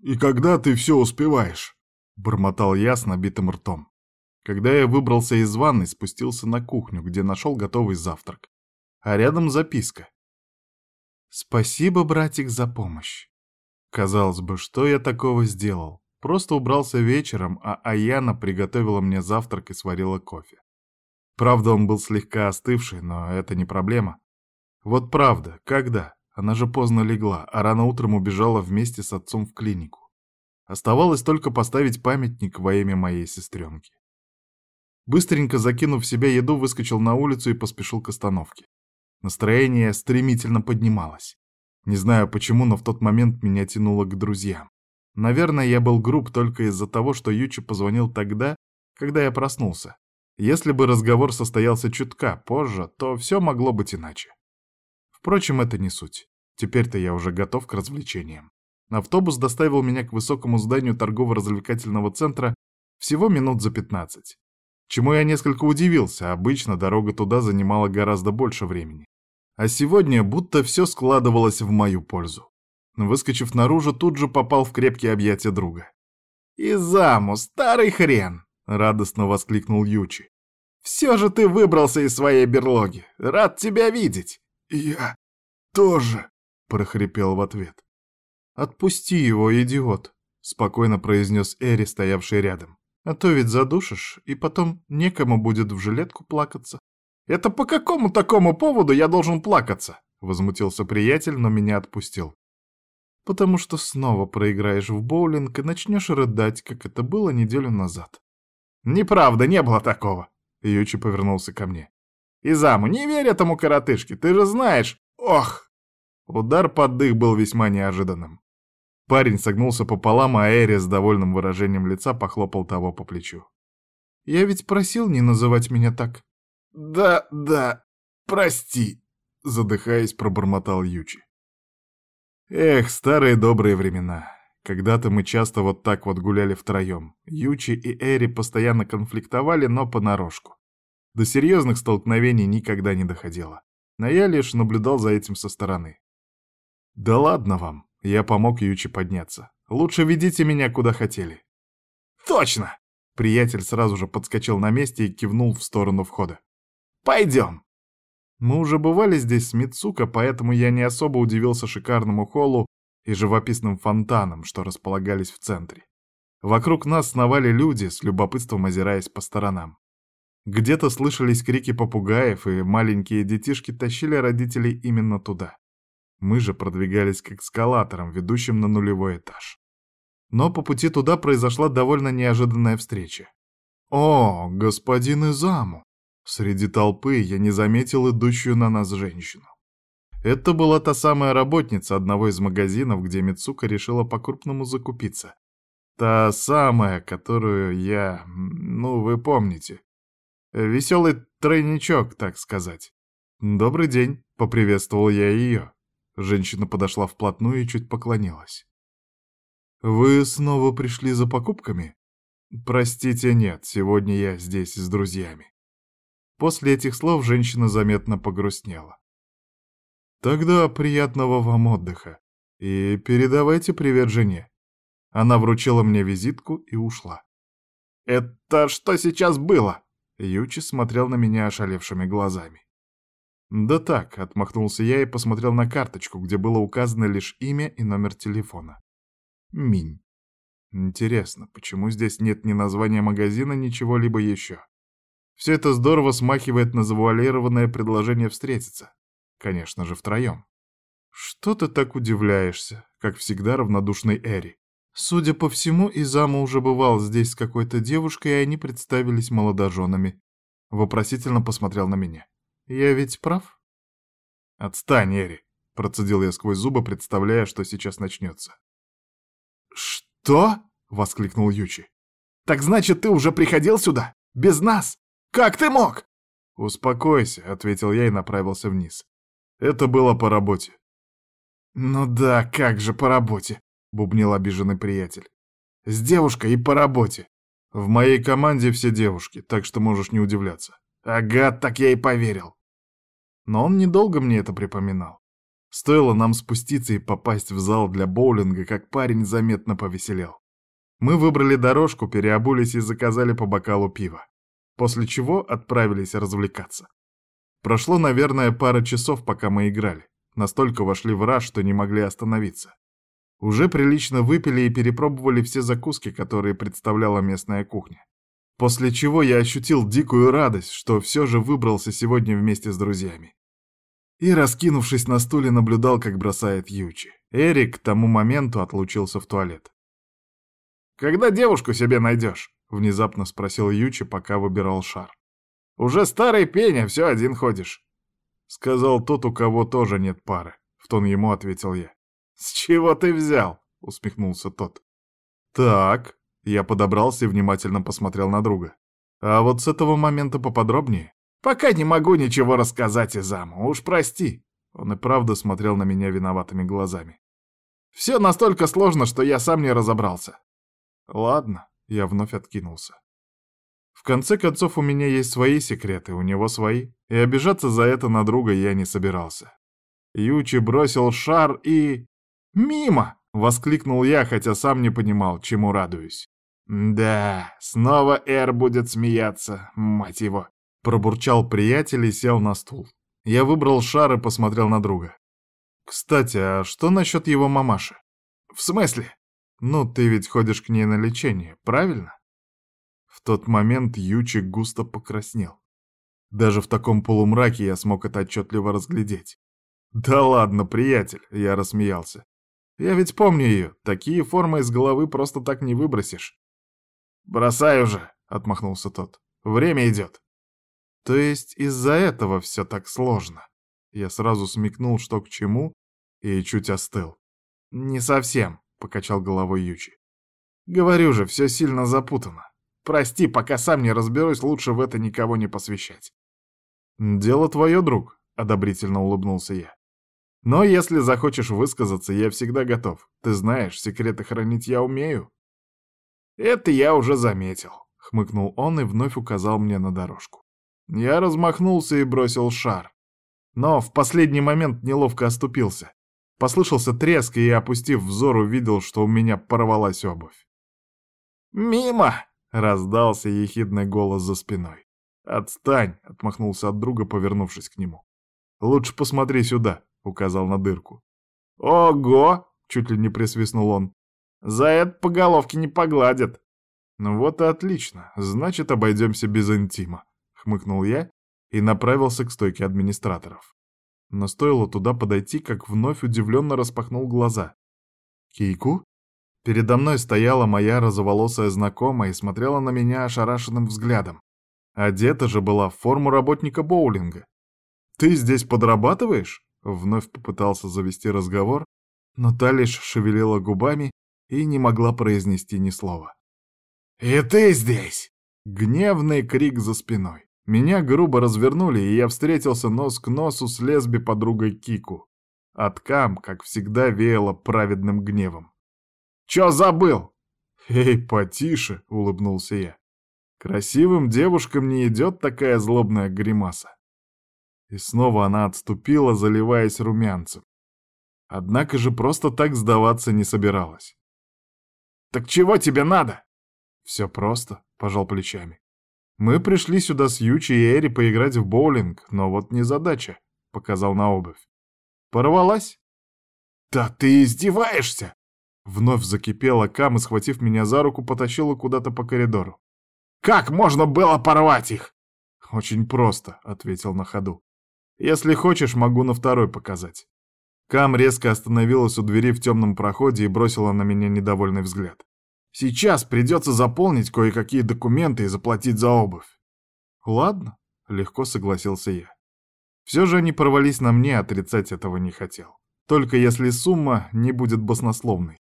И когда ты все успеваешь?» — бормотал я с набитым ртом. Когда я выбрался из ванной, спустился на кухню, где нашел готовый завтрак. А рядом записка. «Спасибо, братик, за помощь. Казалось бы, что я такого сделал? Просто убрался вечером, а Аяна приготовила мне завтрак и сварила кофе. Правда, он был слегка остывший, но это не проблема. Вот правда, когда? Она же поздно легла, а рано утром убежала вместе с отцом в клинику. Оставалось только поставить памятник во имя моей сестренки. Быстренько закинув в себя еду, выскочил на улицу и поспешил к остановке. Настроение стремительно поднималось. Не знаю почему, но в тот момент меня тянуло к друзьям. Наверное, я был груб только из-за того, что Ючи позвонил тогда, когда я проснулся. Если бы разговор состоялся чутка позже, то все могло быть иначе. Впрочем, это не суть. Теперь-то я уже готов к развлечениям. Автобус доставил меня к высокому зданию торгово-развлекательного центра всего минут за 15. Чему я несколько удивился, обычно дорога туда занимала гораздо больше времени. А сегодня будто все складывалось в мою пользу. Выскочив наружу, тут же попал в крепкие объятия друга. «Изаму, старый хрен!» — радостно воскликнул Ючи. «Все же ты выбрался из своей берлоги. Рад тебя видеть!» «Я тоже!» — прохрипел в ответ. «Отпусти его, идиот!» — спокойно произнес Эри, стоявший рядом. «А то ведь задушишь, и потом некому будет в жилетку плакаться». «Это по какому такому поводу я должен плакаться?» — возмутился приятель, но меня отпустил. «Потому что снова проиграешь в боулинг и начнешь рыдать, как это было неделю назад». «Неправда, не было такого!» — Ючи повернулся ко мне. Изаму, не верь этому коротышке, ты же знаешь... Ох!» Удар под дых был весьма неожиданным. Парень согнулся пополам, а Эри с довольным выражением лица похлопал того по плечу. «Я ведь просил не называть меня так». «Да, да, прости», — задыхаясь, пробормотал Ючи. Эх, старые добрые времена. Когда-то мы часто вот так вот гуляли втроем. Ючи и Эри постоянно конфликтовали, но понарошку. До серьезных столкновений никогда не доходило. Но я лишь наблюдал за этим со стороны. «Да ладно вам!» — я помог Ючи подняться. «Лучше ведите меня куда хотели». «Точно!» — приятель сразу же подскочил на месте и кивнул в сторону входа. «Пойдем!» Мы уже бывали здесь с Мицука, поэтому я не особо удивился шикарному холлу и живописным фонтанам, что располагались в центре. Вокруг нас сновали люди, с любопытством озираясь по сторонам. Где-то слышались крики попугаев, и маленькие детишки тащили родителей именно туда. Мы же продвигались к эскалаторам, ведущим на нулевой этаж. Но по пути туда произошла довольно неожиданная встреча. «О, господин Изаму!» Среди толпы я не заметил идущую на нас женщину. Это была та самая работница одного из магазинов, где Мицука решила по-крупному закупиться. Та самая, которую я... ну, вы помните. Веселый тройничок, так сказать. «Добрый день», — поприветствовал я ее. Женщина подошла вплотную и чуть поклонилась. «Вы снова пришли за покупками?» «Простите, нет, сегодня я здесь с друзьями». После этих слов женщина заметно погрустнела. «Тогда приятного вам отдыха. И передавайте привет жене». Она вручила мне визитку и ушла. «Это что сейчас было?» Ючи смотрел на меня ошалевшими глазами. «Да так», — отмахнулся я и посмотрел на карточку, где было указано лишь имя и номер телефона. Минь. Интересно, почему здесь нет ни названия магазина, ни чего-либо еще? Все это здорово смахивает на завуалированное предложение встретиться. Конечно же, втроем. Что ты так удивляешься, как всегда равнодушный Эри? Судя по всему, Изама уже бывал здесь с какой-то девушкой, и они представились молодоженами. Вопросительно посмотрел на меня. Я ведь прав? Отстань, Эри, процедил я сквозь зубы, представляя, что сейчас начнется. Что? воскликнул Ючи. Так значит, ты уже приходил сюда? Без нас? Как ты мог? Успокойся, ответил я и направился вниз. Это было по работе. Ну да, как же по работе. — бубнил обиженный приятель. «С девушкой и по работе. В моей команде все девушки, так что можешь не удивляться». «Ага, так я и поверил». Но он недолго мне это припоминал. Стоило нам спуститься и попасть в зал для боулинга, как парень заметно повеселел. Мы выбрали дорожку, переобулись и заказали по бокалу пива. После чего отправились развлекаться. Прошло, наверное, пара часов, пока мы играли. Настолько вошли в раж, что не могли остановиться. Уже прилично выпили и перепробовали все закуски, которые представляла местная кухня. После чего я ощутил дикую радость, что все же выбрался сегодня вместе с друзьями. И, раскинувшись на стуле, наблюдал, как бросает Ючи. Эрик к тому моменту отлучился в туалет. «Когда девушку себе найдешь?» — внезапно спросил Ючи, пока выбирал шар. «Уже старый пеня, все один ходишь». Сказал тот, у кого тоже нет пары. В тон ему ответил я. «С чего ты взял?» — усмехнулся тот. «Так», — я подобрался и внимательно посмотрел на друга. «А вот с этого момента поподробнее». «Пока не могу ничего рассказать Изаму, уж прости». Он и правда смотрел на меня виноватыми глазами. «Все настолько сложно, что я сам не разобрался». «Ладно», — я вновь откинулся. В конце концов, у меня есть свои секреты, у него свои, и обижаться за это на друга я не собирался. Ючи бросил шар и... «Мимо!» — воскликнул я, хотя сам не понимал, чему радуюсь. «Да, снова Эр будет смеяться, мать его!» Пробурчал приятель и сел на стул. Я выбрал шар и посмотрел на друга. «Кстати, а что насчет его мамаши?» «В смысле?» «Ну, ты ведь ходишь к ней на лечение, правильно?» В тот момент Ючик густо покраснел. Даже в таком полумраке я смог это отчетливо разглядеть. «Да ладно, приятель!» — я рассмеялся. «Я ведь помню ее. Такие формы из головы просто так не выбросишь». «Бросай уже!» — отмахнулся тот. «Время идет». «То есть из-за этого все так сложно?» Я сразу смекнул, что к чему, и чуть остыл. «Не совсем», — покачал головой Ючи. «Говорю же, все сильно запутано. Прости, пока сам не разберусь, лучше в это никого не посвящать. «Дело твое, друг», — одобрительно улыбнулся я. «Но если захочешь высказаться, я всегда готов. Ты знаешь, секреты хранить я умею». «Это я уже заметил», — хмыкнул он и вновь указал мне на дорожку. Я размахнулся и бросил шар. Но в последний момент неловко оступился. Послышался треск, и я, опустив взор, увидел, что у меня порвалась обувь. «Мимо!» — раздался ехидный голос за спиной. «Отстань!» — отмахнулся от друга, повернувшись к нему. «Лучше посмотри сюда», — указал на дырку. «Ого!» — чуть ли не присвистнул он. «За это по головке не погладят». «Ну вот и отлично, значит, обойдемся без интима», — хмыкнул я и направился к стойке администраторов. Но стоило туда подойти, как вновь удивленно распахнул глаза. «Кейку?» Передо мной стояла моя розоволосая знакомая и смотрела на меня ошарашенным взглядом. Одета же была в форму работника боулинга. «Ты здесь подрабатываешь?» Вновь попытался завести разговор, но та лишь шевелила губами и не могла произнести ни слова. «И ты здесь!» Гневный крик за спиной. Меня грубо развернули, и я встретился нос к носу с лесби подругой Кику. От Кам, как всегда, веяло праведным гневом. Чё забыл?» «Эй, потише!» — улыбнулся я. «Красивым девушкам не идет такая злобная гримаса». И снова она отступила, заливаясь румянцем. Однако же просто так сдаваться не собиралась. «Так чего тебе надо?» «Все просто», — пожал плечами. «Мы пришли сюда с Ючи и Эри поиграть в боулинг, но вот не задача», — показал на обувь. «Порвалась?» «Да ты издеваешься!» Вновь закипела Кам и, схватив меня за руку, потащила куда-то по коридору. «Как можно было порвать их?» «Очень просто», — ответил на ходу. «Если хочешь, могу на второй показать». Кам резко остановилась у двери в темном проходе и бросила на меня недовольный взгляд. «Сейчас придется заполнить кое-какие документы и заплатить за обувь». «Ладно», — легко согласился я. Все же они порвались на мне, отрицать этого не хотел. Только если сумма не будет баснословной.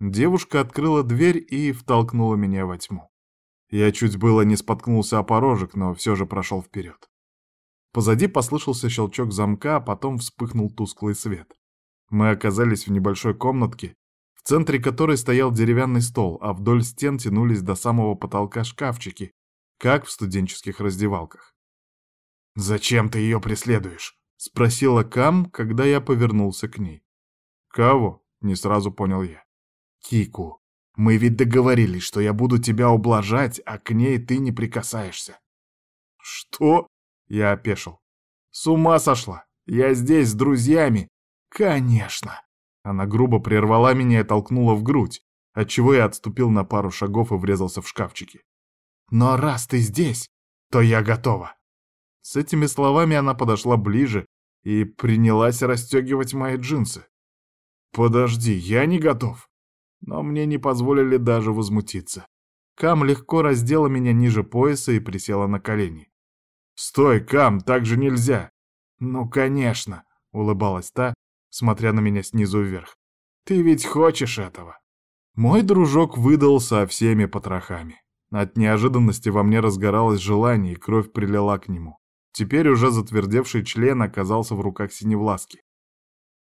Девушка открыла дверь и втолкнула меня во тьму. Я чуть было не споткнулся о порожек, но все же прошел вперед. Позади послышался щелчок замка, а потом вспыхнул тусклый свет. Мы оказались в небольшой комнатке, в центре которой стоял деревянный стол, а вдоль стен тянулись до самого потолка шкафчики, как в студенческих раздевалках. «Зачем ты ее преследуешь?» Спросила Кам, когда я повернулся к ней. Кого? Не сразу понял я. Кику. Мы ведь договорились, что я буду тебя ублажать, а к ней ты не прикасаешься. Что? Я опешил. С ума сошла. Я здесь с друзьями. Конечно. Она грубо прервала меня и толкнула в грудь, отчего я отступил на пару шагов и врезался в шкафчики. Но раз ты здесь, то я готова. С этими словами она подошла ближе и принялась расстегивать мои джинсы. «Подожди, я не готов!» Но мне не позволили даже возмутиться. Кам легко раздела меня ниже пояса и присела на колени. «Стой, Кам, так же нельзя!» «Ну, конечно!» — улыбалась та, смотря на меня снизу вверх. «Ты ведь хочешь этого!» Мой дружок выдал со всеми потрохами. От неожиданности во мне разгоралось желание, и кровь прилила к нему. Теперь уже затвердевший член оказался в руках Синевласки.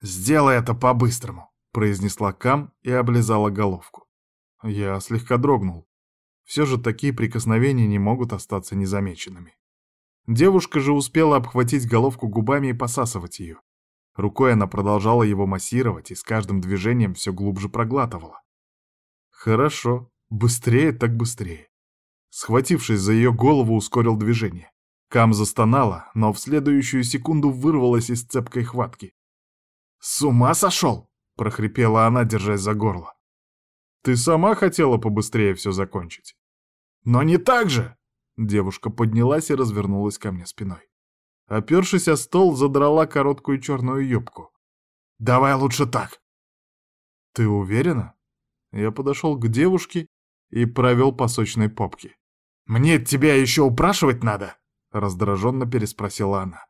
«Сделай это по-быстрому», — произнесла Кам и облизала головку. Я слегка дрогнул. Все же такие прикосновения не могут остаться незамеченными. Девушка же успела обхватить головку губами и посасывать ее. Рукой она продолжала его массировать и с каждым движением все глубже проглатывала. Хорошо, быстрее так быстрее. Схватившись за ее голову, ускорил движение. Кам застонала, но в следующую секунду вырвалась из цепкой хватки. «С ума сошел!» — прохрипела она, держась за горло. «Ты сама хотела побыстрее все закончить?» «Но не так же!» Девушка поднялась и развернулась ко мне спиной. Опершись о стол, задрала короткую черную юбку. «Давай лучше так!» «Ты уверена?» Я подошел к девушке и провел по сочной попке. «Мне тебя еще упрашивать надо?» — раздраженно переспросила она.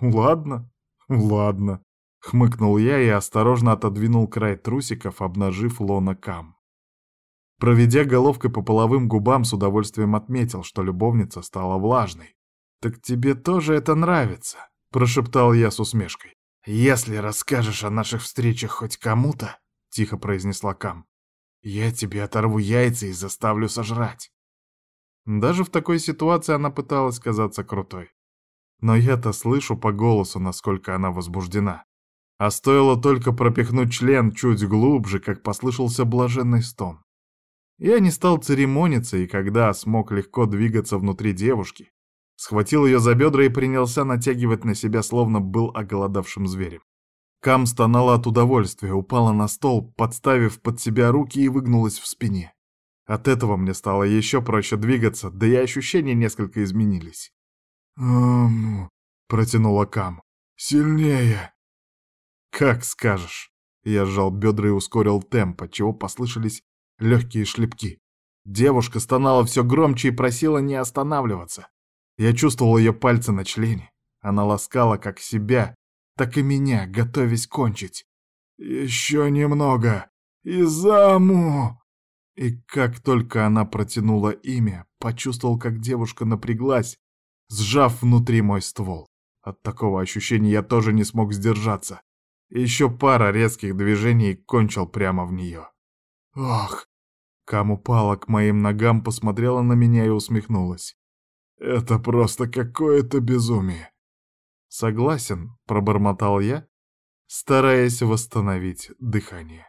«Ладно, ладно», — хмыкнул я и осторожно отодвинул край трусиков, обнажив лона кам. Проведя головкой по половым губам, с удовольствием отметил, что любовница стала влажной. «Так тебе тоже это нравится?» — прошептал я с усмешкой. «Если расскажешь о наших встречах хоть кому-то», — тихо произнесла Кам, — «я тебе оторву яйца и заставлю сожрать». Даже в такой ситуации она пыталась казаться крутой. Но я-то слышу по голосу, насколько она возбуждена. А стоило только пропихнуть член чуть глубже, как послышался блаженный стон. Я не стал церемониться, и когда смог легко двигаться внутри девушки, схватил ее за бедра и принялся натягивать на себя, словно был оголодавшим зверем. Кам стонала от удовольствия, упала на стол, подставив под себя руки и выгнулась в спине. От этого мне стало еще проще двигаться, да и ощущения несколько изменились. «Ам...» — протянула Кам. «Сильнее!» «Как скажешь!» Я сжал бедра и ускорил темп, отчего послышались легкие шлепки. Девушка стонала все громче и просила не останавливаться. Я чувствовал ее пальцы на члене. Она ласкала как себя, так и меня, готовясь кончить. «Еще немного! И заму!» И как только она протянула имя, почувствовал, как девушка напряглась, сжав внутри мой ствол. От такого ощущения я тоже не смог сдержаться. Еще пара резких движений кончил прямо в нее. «Ох!» Кам упала к моим ногам, посмотрела на меня и усмехнулась. «Это просто какое-то безумие!» «Согласен», — пробормотал я, стараясь восстановить дыхание.